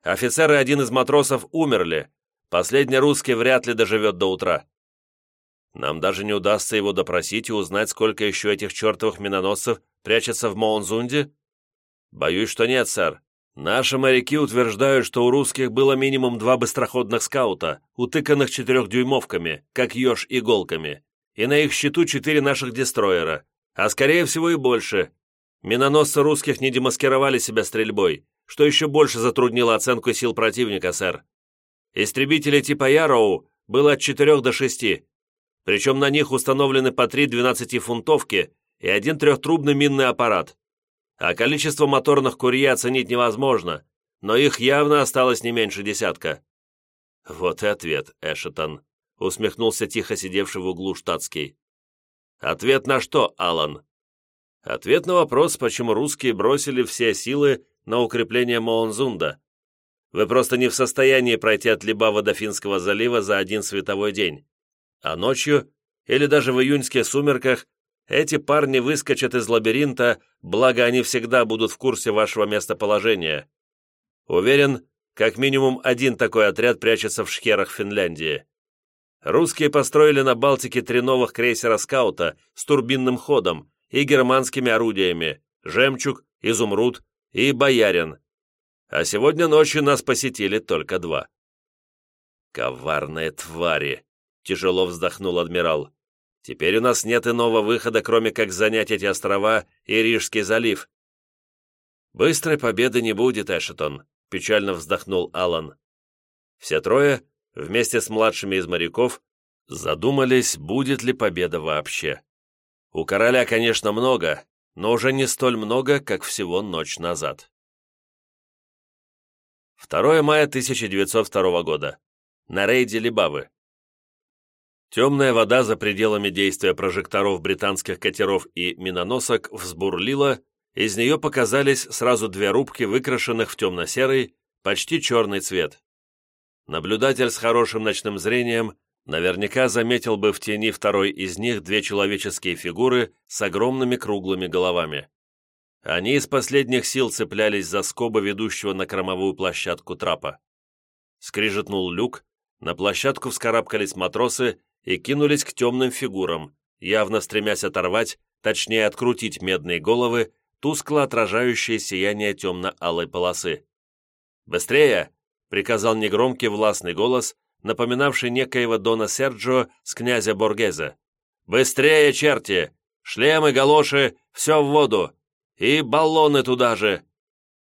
Офицер и один из матросов умерли. Последний русский вряд ли доживет до утра. Нам даже не удастся его допросить и узнать, сколько еще этих чертовых миноносцев прячется в Моунзунде? Боюсь, что нет, сэр. Наши моряки утверждают, что у русских было минимум два быстроходных скаута, утыканных четырехдюймовками, как еж иголками, и на их счету четыре наших дестроера, а скорее всего и больше. Миноносцы русских не демаскировали себя стрельбой, что еще больше затруднило оценку сил противника, сэр. Истребители типа Яроу было от четырех до шести, причем на них установлены по три 12-фунтовки и один трехтрубный минный аппарат. А количество моторных курье оценить невозможно, но их явно осталось не меньше десятка. Вот и ответ, Эшетон, усмехнулся тихо сидевший в углу штатский. Ответ на что, Алан? Ответ на вопрос, почему русские бросили все силы на укрепление Моонзунда. Вы просто не в состоянии пройти от Либава до Финского залива за один световой день а ночью или даже в июньских сумерках эти парни выскочат из лабиринта, благо они всегда будут в курсе вашего местоположения. Уверен, как минимум один такой отряд прячется в шхерах Финляндии. Русские построили на Балтике три новых крейсера «Скаута» с турбинным ходом и германскими орудиями «Жемчуг», «Изумруд» и «Боярин». А сегодня ночью нас посетили только два. Коварные твари! Тяжело вздохнул адмирал. «Теперь у нас нет иного выхода, кроме как занять эти острова и Рижский залив». «Быстрой победы не будет, Эшетон», — печально вздохнул Алан. Все трое, вместе с младшими из моряков, задумались, будет ли победа вообще. У короля, конечно, много, но уже не столь много, как всего ночь назад. 2 мая 1902 года. На рейде Либавы. Темная вода за пределами действия прожекторов британских катеров и миноносок взбурлила из нее показались сразу две рубки, выкрашенных в темно-серый, почти черный цвет. Наблюдатель с хорошим ночным зрением наверняка заметил бы в тени второй из них две человеческие фигуры с огромными круглыми головами. Они из последних сил цеплялись за скобы ведущего на кромовую площадку трапа. Скрижетнул люк, на площадку вскарабкались матросы и кинулись к темным фигурам, явно стремясь оторвать, точнее открутить медные головы, тускло отражающие сияние темно-алой полосы. «Быстрее!» — приказал негромкий властный голос, напоминавший некоего Дона Серджио с князя Боргезе. «Быстрее, черти! Шлемы, галоши, все в воду! И баллоны туда же!»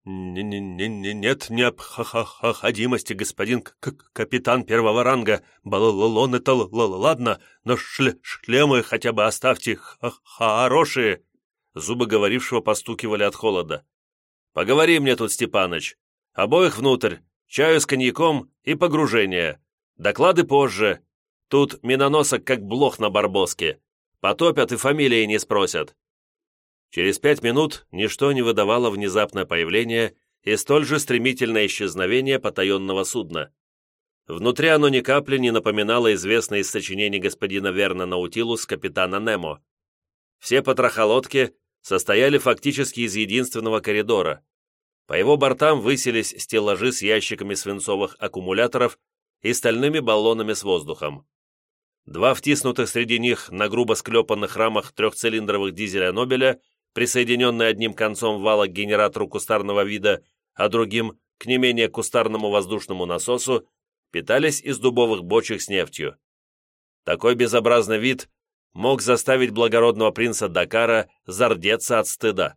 «Нет необходимости, господин капитан первого ранга. Баллон это ладно, но шле шлемы хотя бы оставьте хорошие!» Зубы говорившего постукивали от холода. «Поговори мне тут, Степаныч. Обоих внутрь, чаю с коньяком и погружение. Доклады позже. Тут миноносок как блох на барбоске. Потопят и фамилии не спросят. Через пять минут ничто не выдавало внезапное появление и столь же стремительное исчезновение потаенного судна. Внутри оно ни капли не напоминало известное из сочинений господина Верна Наутилус капитана Немо. Все потроха лодки состояли фактически из единственного коридора. По его бортам высились стеллажи с ящиками свинцовых аккумуляторов и стальными баллонами с воздухом. Два втиснутых среди них на грубо склепанных рамах трехцилиндровых дизеля Нобеля присоединенный одним концом вала к генератору кустарного вида, а другим к не менее кустарному воздушному насосу, питались из дубовых бочек с нефтью. Такой безобразный вид мог заставить благородного принца Дакара зардеться от стыда.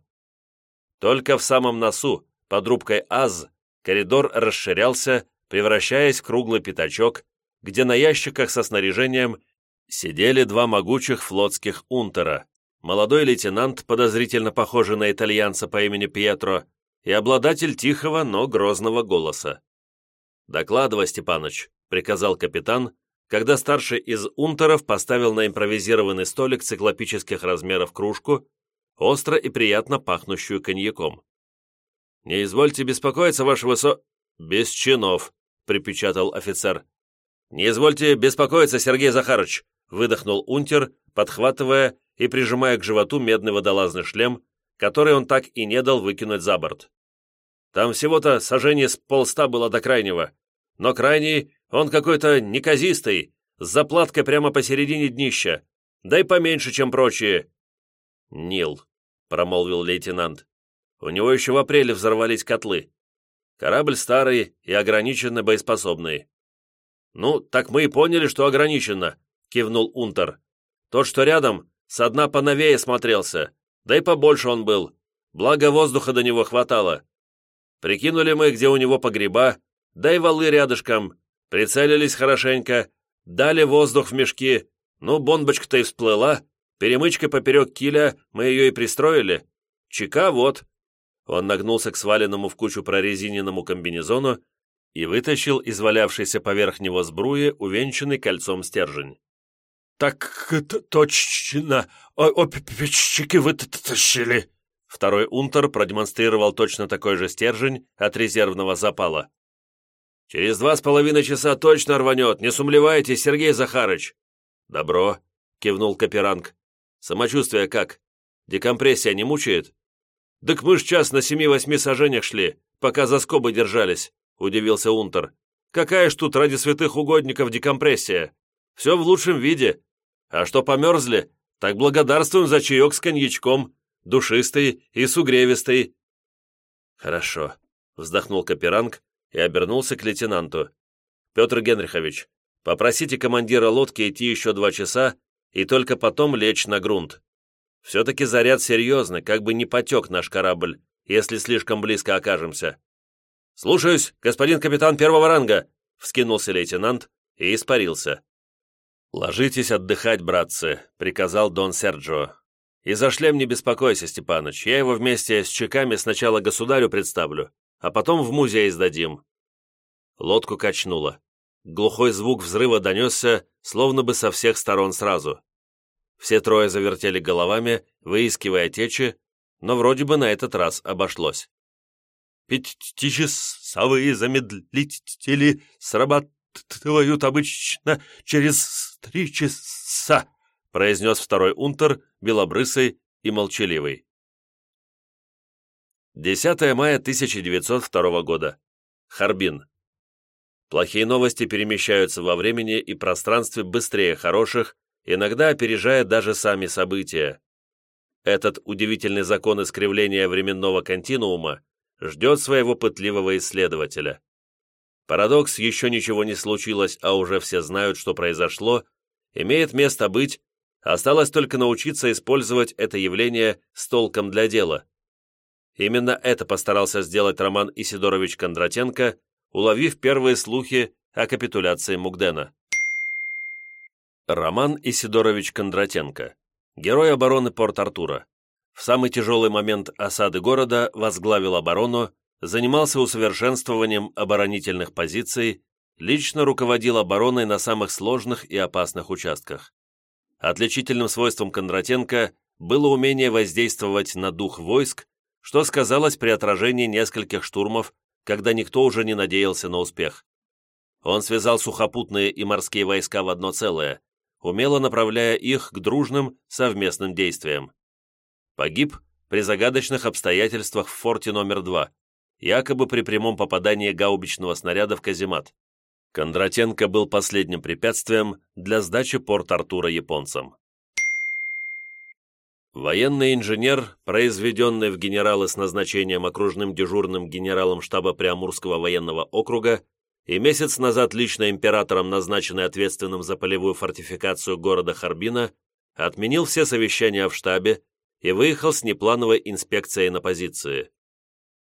Только в самом носу, под рубкой АЗ, коридор расширялся, превращаясь в круглый пятачок, где на ящиках со снаряжением сидели два могучих флотских унтера, молодой лейтенант, подозрительно похожий на итальянца по имени Пьетро, и обладатель тихого, но грозного голоса. «Докладывай, Степаныч», — приказал капитан, когда старший из унтеров поставил на импровизированный столик циклопических размеров кружку, остро и приятно пахнущую коньяком. «Не извольте беспокоиться, ваше высо...» «Без чинов», — припечатал офицер. «Не извольте беспокоиться, Сергей Захарович», — выдохнул унтер, подхватывая и прижимая к животу медный водолазный шлем, который он так и не дал выкинуть за борт. Там всего-то сожжение с полста было до крайнего, но крайний он какой-то неказистый, с заплаткой прямо посередине днища, да и поменьше, чем прочие. «Нил», — промолвил лейтенант, — «у него еще в апреле взорвались котлы. Корабль старый и ограниченно боеспособный». «Ну, так мы и поняли, что ограниченно», — кивнул Унтер. «Тот, что рядом, со дна поновее смотрелся, да и побольше он был, благо воздуха до него хватало. Прикинули мы, где у него погреба, да и валы рядышком, прицелились хорошенько, дали воздух в мешки, ну, бомбочка-то и всплыла, перемычкой поперек киля мы ее и пристроили. Чека вот». Он нагнулся к сваленному в кучу прорезиненному комбинезону и вытащил из валявшейся поверх него сбруи увенчанный кольцом стержень. «Так точно! Опечики вытащили!» Второй унтер продемонстрировал точно такой же стержень от резервного запала. «Через два с половиной часа точно рванет, не сумлевайте, Сергей Захарыч!» «Добро», — кивнул Каперанг. «Самочувствие как? Декомпрессия не мучает?» «Так мы ж час на семи-восьми сажениях шли, пока за скобы держались», — удивился Унтер. «Какая ж тут ради святых угодников декомпрессия? Все в лучшем виде. А что померзли, так благодарствуем за чаек с коньячком, душистый и сугревистый». «Хорошо», — вздохнул Каперанг и обернулся к лейтенанту. «Петр Генрихович, попросите командира лодки идти еще два часа и только потом лечь на грунт. Все-таки заряд серьезный, как бы не потек наш корабль, если слишком близко окажемся». «Слушаюсь, господин капитан первого ранга», — вскинулся лейтенант и испарился. «Ложитесь отдыхать, братцы», — приказал Дон Серджио. «И за шлем не беспокойся, Степаныч, я его вместе с чеками сначала государю представлю, а потом в музей сдадим». Лодку качнуло. Глухой звук взрыва донесся, словно бы со всех сторон сразу. Все трое завертели головами, выискивая течи, но вроде бы на этот раз обошлось. «Пятичасовые замедлители срабатывают обычно через три часа», произнес второй унтер, белобрысый и молчаливый. 10 мая 1902 года. Харбин. Плохие новости перемещаются во времени и пространстве быстрее хороших, иногда опережая даже сами события. Этот удивительный закон искривления временного континуума ждет своего пытливого исследователя. Парадокс «еще ничего не случилось, а уже все знают, что произошло» имеет место быть, осталось только научиться использовать это явление с толком для дела. Именно это постарался сделать Роман Исидорович Кондратенко, уловив первые слухи о капитуляции Мугдена. Роман Исидорович Кондратенко, герой обороны Порт-Артура. В самый тяжелый момент осады города возглавил оборону, занимался усовершенствованием оборонительных позиций, лично руководил обороной на самых сложных и опасных участках. Отличительным свойством Кондратенко было умение воздействовать на дух войск что сказалось при отражении нескольких штурмов, когда никто уже не надеялся на успех. Он связал сухопутные и морские войска в одно целое, умело направляя их к дружным совместным действиям. Погиб при загадочных обстоятельствах в форте номер 2, якобы при прямом попадании гаубичного снаряда в каземат. Кондратенко был последним препятствием для сдачи Порт-Артура японцам. Военный инженер, произведенный в генералы с назначением окружным дежурным генералом штаба Приамурского военного округа и месяц назад лично императором назначенный ответственным за полевую фортификацию города Харбина, отменил все совещания в штабе и выехал с неплановой инспекцией на позиции.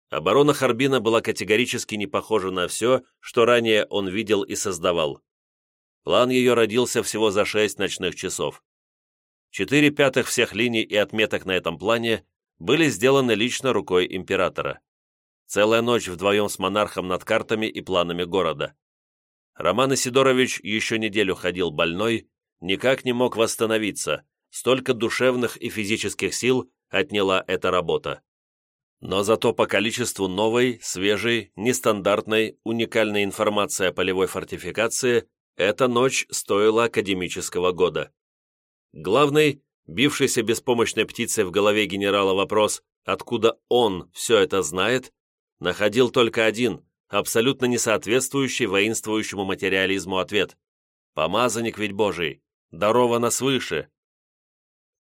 Оборона Харбина была категорически не похожа на все, что ранее он видел и создавал. План ее родился всего за шесть ночных часов. Четыре пятых всех линий и отметок на этом плане были сделаны лично рукой императора. Целая ночь вдвоем с монархом над картами и планами города. Роман Исидорович еще неделю ходил больной, никак не мог восстановиться, столько душевных и физических сил отняла эта работа. Но зато по количеству новой, свежей, нестандартной, уникальной информации о полевой фортификации эта ночь стоила академического года. Главный, бившийся беспомощной птицей в голове генерала вопрос, откуда он все это знает, находил только один, абсолютно не соответствующий воинствующему материализму ответ. «Помазанник ведь Божий, даровано свыше».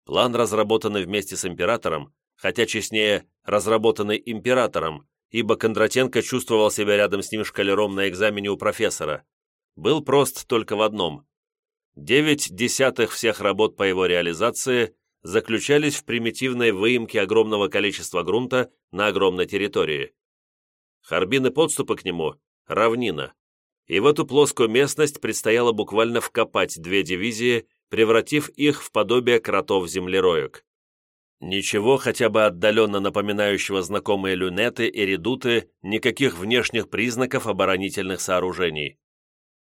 План, разработанный вместе с императором, хотя честнее, разработанный императором, ибо Кондратенко чувствовал себя рядом с ним шкалером на экзамене у профессора, был прост только в одном Девять десятых всех работ по его реализации заключались в примитивной выемке огромного количества грунта на огромной территории. Харбин и подступы к нему – равнина. И в эту плоскую местность предстояло буквально вкопать две дивизии, превратив их в подобие кротов-землероек. Ничего хотя бы отдаленно напоминающего знакомые люнеты и редуты, никаких внешних признаков оборонительных сооружений.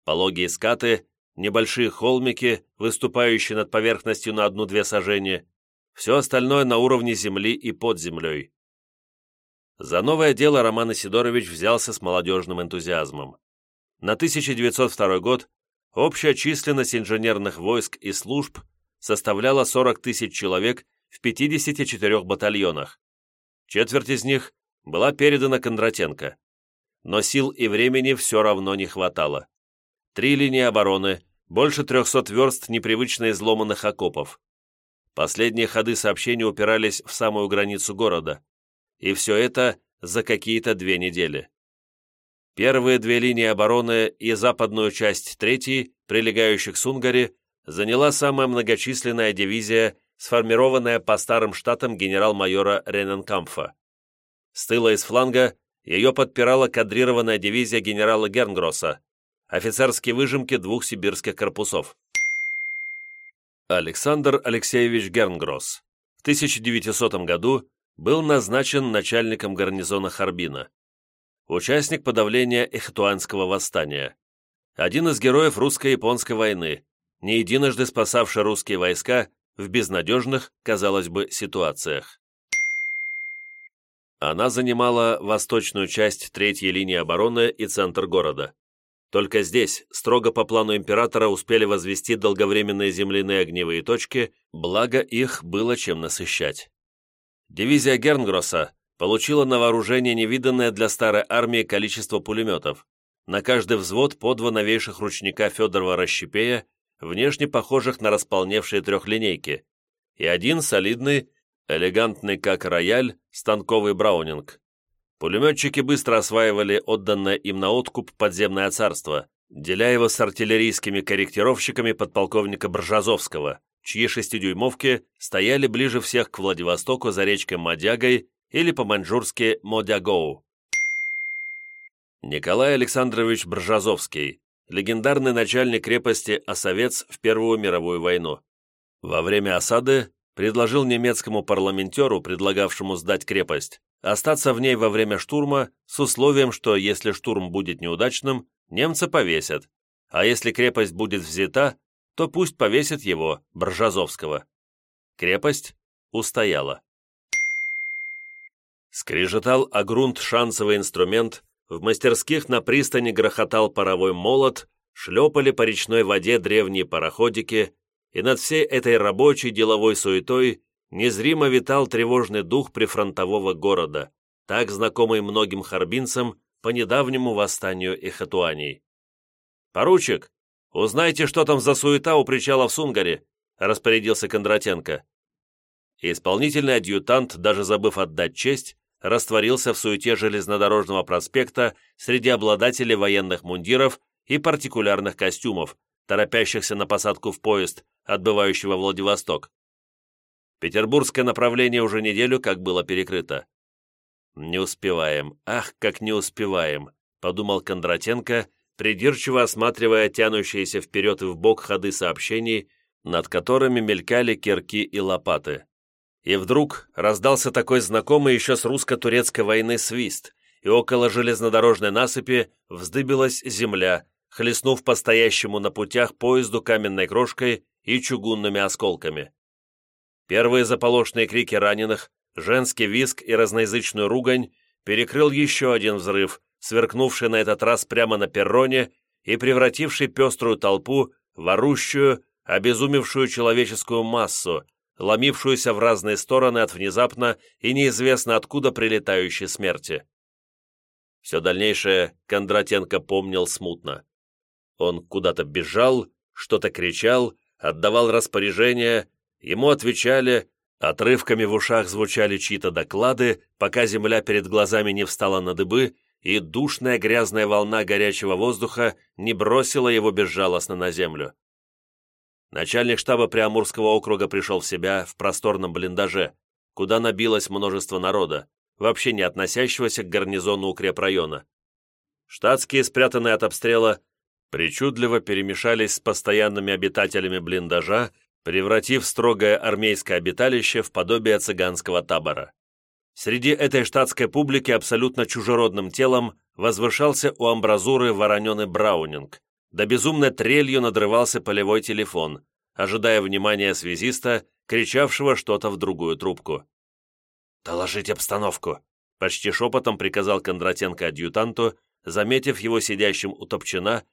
Пологие скаты, небольшие холмики, выступающие над поверхностью на одну-две сажения, все остальное на уровне земли и под землей. За новое дело Роман Исидорович взялся с молодежным энтузиазмом. На 1902 год общая численность инженерных войск и служб составляла 40 тысяч человек в 54 батальонах. Четверть из них была передана Кондратенко. Но сил и времени все равно не хватало три линии обороны, больше 300 верст непривычно изломанных окопов. Последние ходы сообщения упирались в самую границу города. И все это за какие-то две недели. Первые две линии обороны и западную часть третьей, прилегающих с Унгари, заняла самая многочисленная дивизия, сформированная по старым штатам генерал-майора Рененкамфа. С тыла из фланга ее подпирала кадрированная дивизия генерала Гернгросса, офицерские выжимки двух сибирских корпусов. Александр Алексеевич Гернгросс в 1900 году был назначен начальником гарнизона Харбина. Участник подавления Эхтуанского восстания. Один из героев русско-японской войны, не единожды спасавший русские войска в безнадежных, казалось бы, ситуациях. Она занимала восточную часть третьей линии обороны и центр города. Только здесь, строго по плану императора, успели возвести долговременные земляные огневые точки, благо их было чем насыщать. Дивизия Гернгросса получила на вооружение невиданное для старой армии количество пулеметов, на каждый взвод по два новейших ручника Федорова расщепея, внешне похожих на располневшие трехлинейки, и один солидный, элегантный как рояль, станковый браунинг. Пулеметчики быстро осваивали отданное им на откуп подземное царство, деля его с артиллерийскими корректировщиками подполковника Бржазовского, чьи шестидюймовки стояли ближе всех к Владивостоку за речкой Мадягой или по-маньчжурски Модягоу. Николай Александрович Бржазовский, легендарный начальник крепости Осовец в Первую мировую войну. Во время осады предложил немецкому парламентеру, предлагавшему сдать крепость, остаться в ней во время штурма с условием, что если штурм будет неудачным, немцы повесят, а если крепость будет взята, то пусть повесят его, Бржазовского. Крепость устояла. Скрежетал о грунт шансовый инструмент, в мастерских на пристани грохотал паровой молот, шлепали по речной воде древние пароходики, и над всей этой рабочей деловой суетой незримо витал тревожный дух прифронтового города, так знакомый многим харбинцам по недавнему восстанию Ихатуаней. «Поручик, узнайте, что там за суета у причала в Сунгаре», распорядился Кондратенко. исполнительный адъютант, даже забыв отдать честь, растворился в суете железнодорожного проспекта среди обладателей военных мундиров и партикулярных костюмов, торопящихся на посадку в поезд, отбывающий во Владивосток. Петербургское направление уже неделю как было перекрыто. «Не успеваем, ах, как не успеваем», — подумал Кондратенко, придирчиво осматривая тянущиеся вперед и вбок ходы сообщений, над которыми мелькали кирки и лопаты. И вдруг раздался такой знакомый еще с русско-турецкой войны свист, и около железнодорожной насыпи вздыбилась земля, хлестнув по стоящему на путях поезду каменной крошкой и чугунными осколками. Первые заполошные крики раненых, женский визг и разноязычную ругань перекрыл еще один взрыв, сверкнувший на этот раз прямо на перроне и превративший пеструю толпу в орущую, обезумевшую человеческую массу, ломившуюся в разные стороны от внезапно и неизвестно откуда прилетающей смерти. Все дальнейшее Кондратенко помнил смутно. Он куда-то бежал, что-то кричал, отдавал распоряжения, ему отвечали, отрывками в ушах звучали чьи-то доклады, пока земля перед глазами не встала на дыбы, и душная грязная волна горячего воздуха не бросила его безжалостно на землю. Начальник штаба Приамурского округа пришел в себя в просторном блиндаже, куда набилось множество народа, вообще не относящегося к гарнизону укрепрайона. Штатские, спрятанные от обстрела, причудливо перемешались с постоянными обитателями блиндажа, превратив строгое армейское обиталище в подобие цыганского табора. Среди этой штатской публики абсолютно чужеродным телом возвышался у амбразуры вороненый браунинг, да безумной трелью надрывался полевой телефон, ожидая внимания связиста, кричавшего что-то в другую трубку. «Доложить обстановку!» — почти шепотом приказал Кондратенко адъютанту, заметив его сидящим у топчина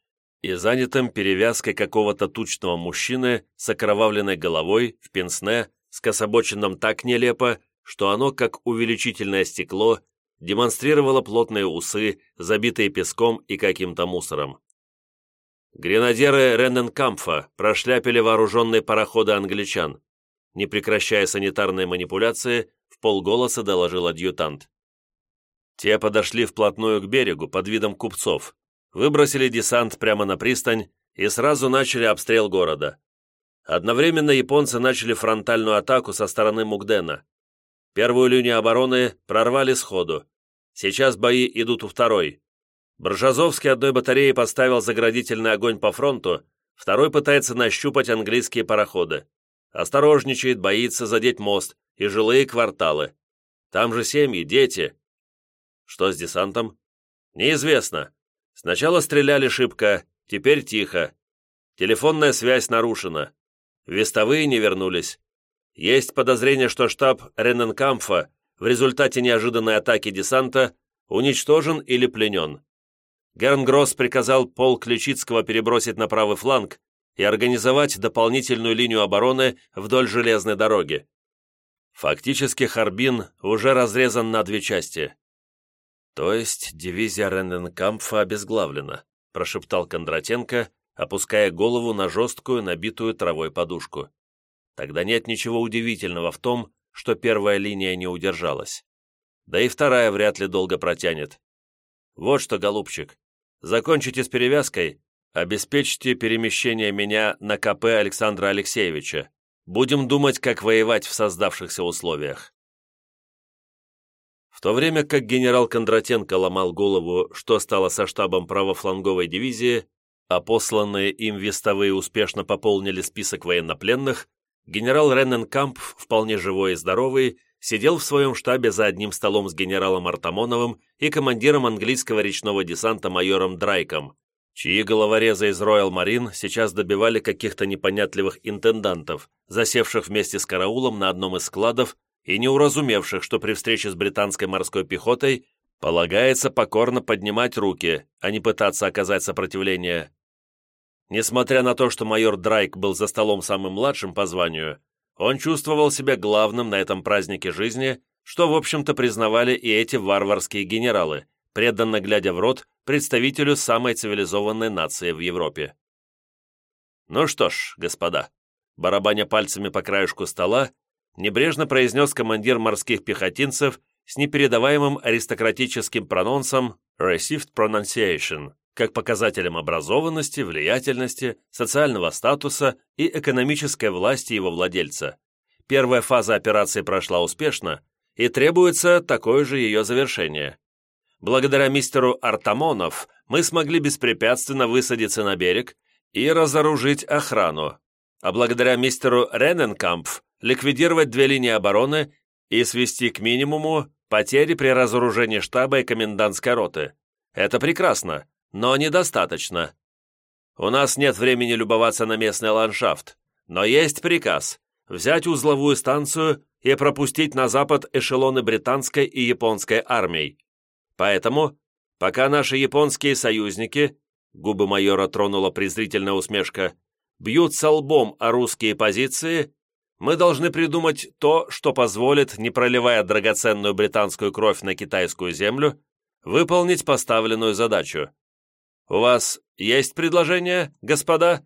и занятым перевязкой какого-то тучного мужчины с окровавленной головой, в пенсне, скособоченном так нелепо, что оно, как увеличительное стекло, демонстрировало плотные усы, забитые песком и каким-то мусором. Гренадеры Ренненкампфа прошляпили вооруженные пароходы англичан. Не прекращая санитарные манипуляции, в полголоса доложил адъютант. Те подошли вплотную к берегу под видом купцов, выбросили десант прямо на пристань и сразу начали обстрел города. Одновременно японцы начали фронтальную атаку со стороны Мугдена. Первую линию обороны прорвали сходу. Сейчас бои идут у второй. Бржазовский одной батареи поставил заградительный огонь по фронту, второй пытается нащупать английские пароходы. Осторожничает, боится задеть мост и жилые кварталы. Там же семьи, дети. Что с десантом? Неизвестно. Сначала стреляли шибко, теперь тихо. Телефонная связь нарушена. Вестовые не вернулись. Есть подозрение, что штаб Рененкамфа в результате неожиданной атаки десанта уничтожен или пленен. Гернгросс приказал полк Ключицкого перебросить на правый фланг и организовать дополнительную линию обороны вдоль железной дороги. Фактически Харбин уже разрезан на две части. То есть дивизия Ренненкампфа обезглавлена, прошептал Кондратенко, опуская голову на жесткую, набитую травой подушку. Тогда нет ничего удивительного в том, что первая линия не удержалась. Да и вторая вряд ли долго протянет. Вот что, голубчик, закончите с перевязкой, обеспечьте перемещение меня на КП Александра Алексеевича. Будем думать, как воевать в создавшихся условиях. В то время как генерал Кондратенко ломал голову, что стало со штабом правофланговой дивизии, а посланные им вестовые успешно пополнили список военнопленных, генерал Ренненкамп, вполне живой и здоровый, сидел в своем штабе за одним столом с генералом Артамоновым и командиром английского речного десанта майором Драйком, чьи головорезы из Роyal Marine сейчас добивали каких-то непонятливых интендантов, засевших вместе с караулом на одном из складов и не уразумевших, что при встрече с британской морской пехотой полагается покорно поднимать руки, а не пытаться оказать сопротивление. Несмотря на то, что майор Драйк был за столом самым младшим по званию, он чувствовал себя главным на этом празднике жизни, что, в общем-то, признавали и эти варварские генералы, преданно глядя в рот представителю самой цивилизованной нации в Европе. «Ну что ж, господа», барабаня пальцами по краешку стола, небрежно произнес командир морских пехотинцев с непередаваемым аристократическим прононсом «received pronunciation», как показателем образованности, влиятельности, социального статуса и экономической власти его владельца. Первая фаза операции прошла успешно, и требуется такое же ее завершение. Благодаря мистеру Артамонов мы смогли беспрепятственно высадиться на берег и разоружить охрану, а благодаря мистеру Рененкампф ликвидировать две линии обороны и свести к минимуму потери при разоружении штаба и комендантской роты. Это прекрасно, но недостаточно. У нас нет времени любоваться на местный ландшафт, но есть приказ взять узловую станцию и пропустить на запад эшелоны британской и японской армий. Поэтому, пока наши японские союзники, губы майора тронула презрительная усмешка, бьются лбом о русские позиции, мы должны придумать то, что позволит, не проливая драгоценную британскую кровь на китайскую землю, выполнить поставленную задачу. У вас есть предложение, господа?»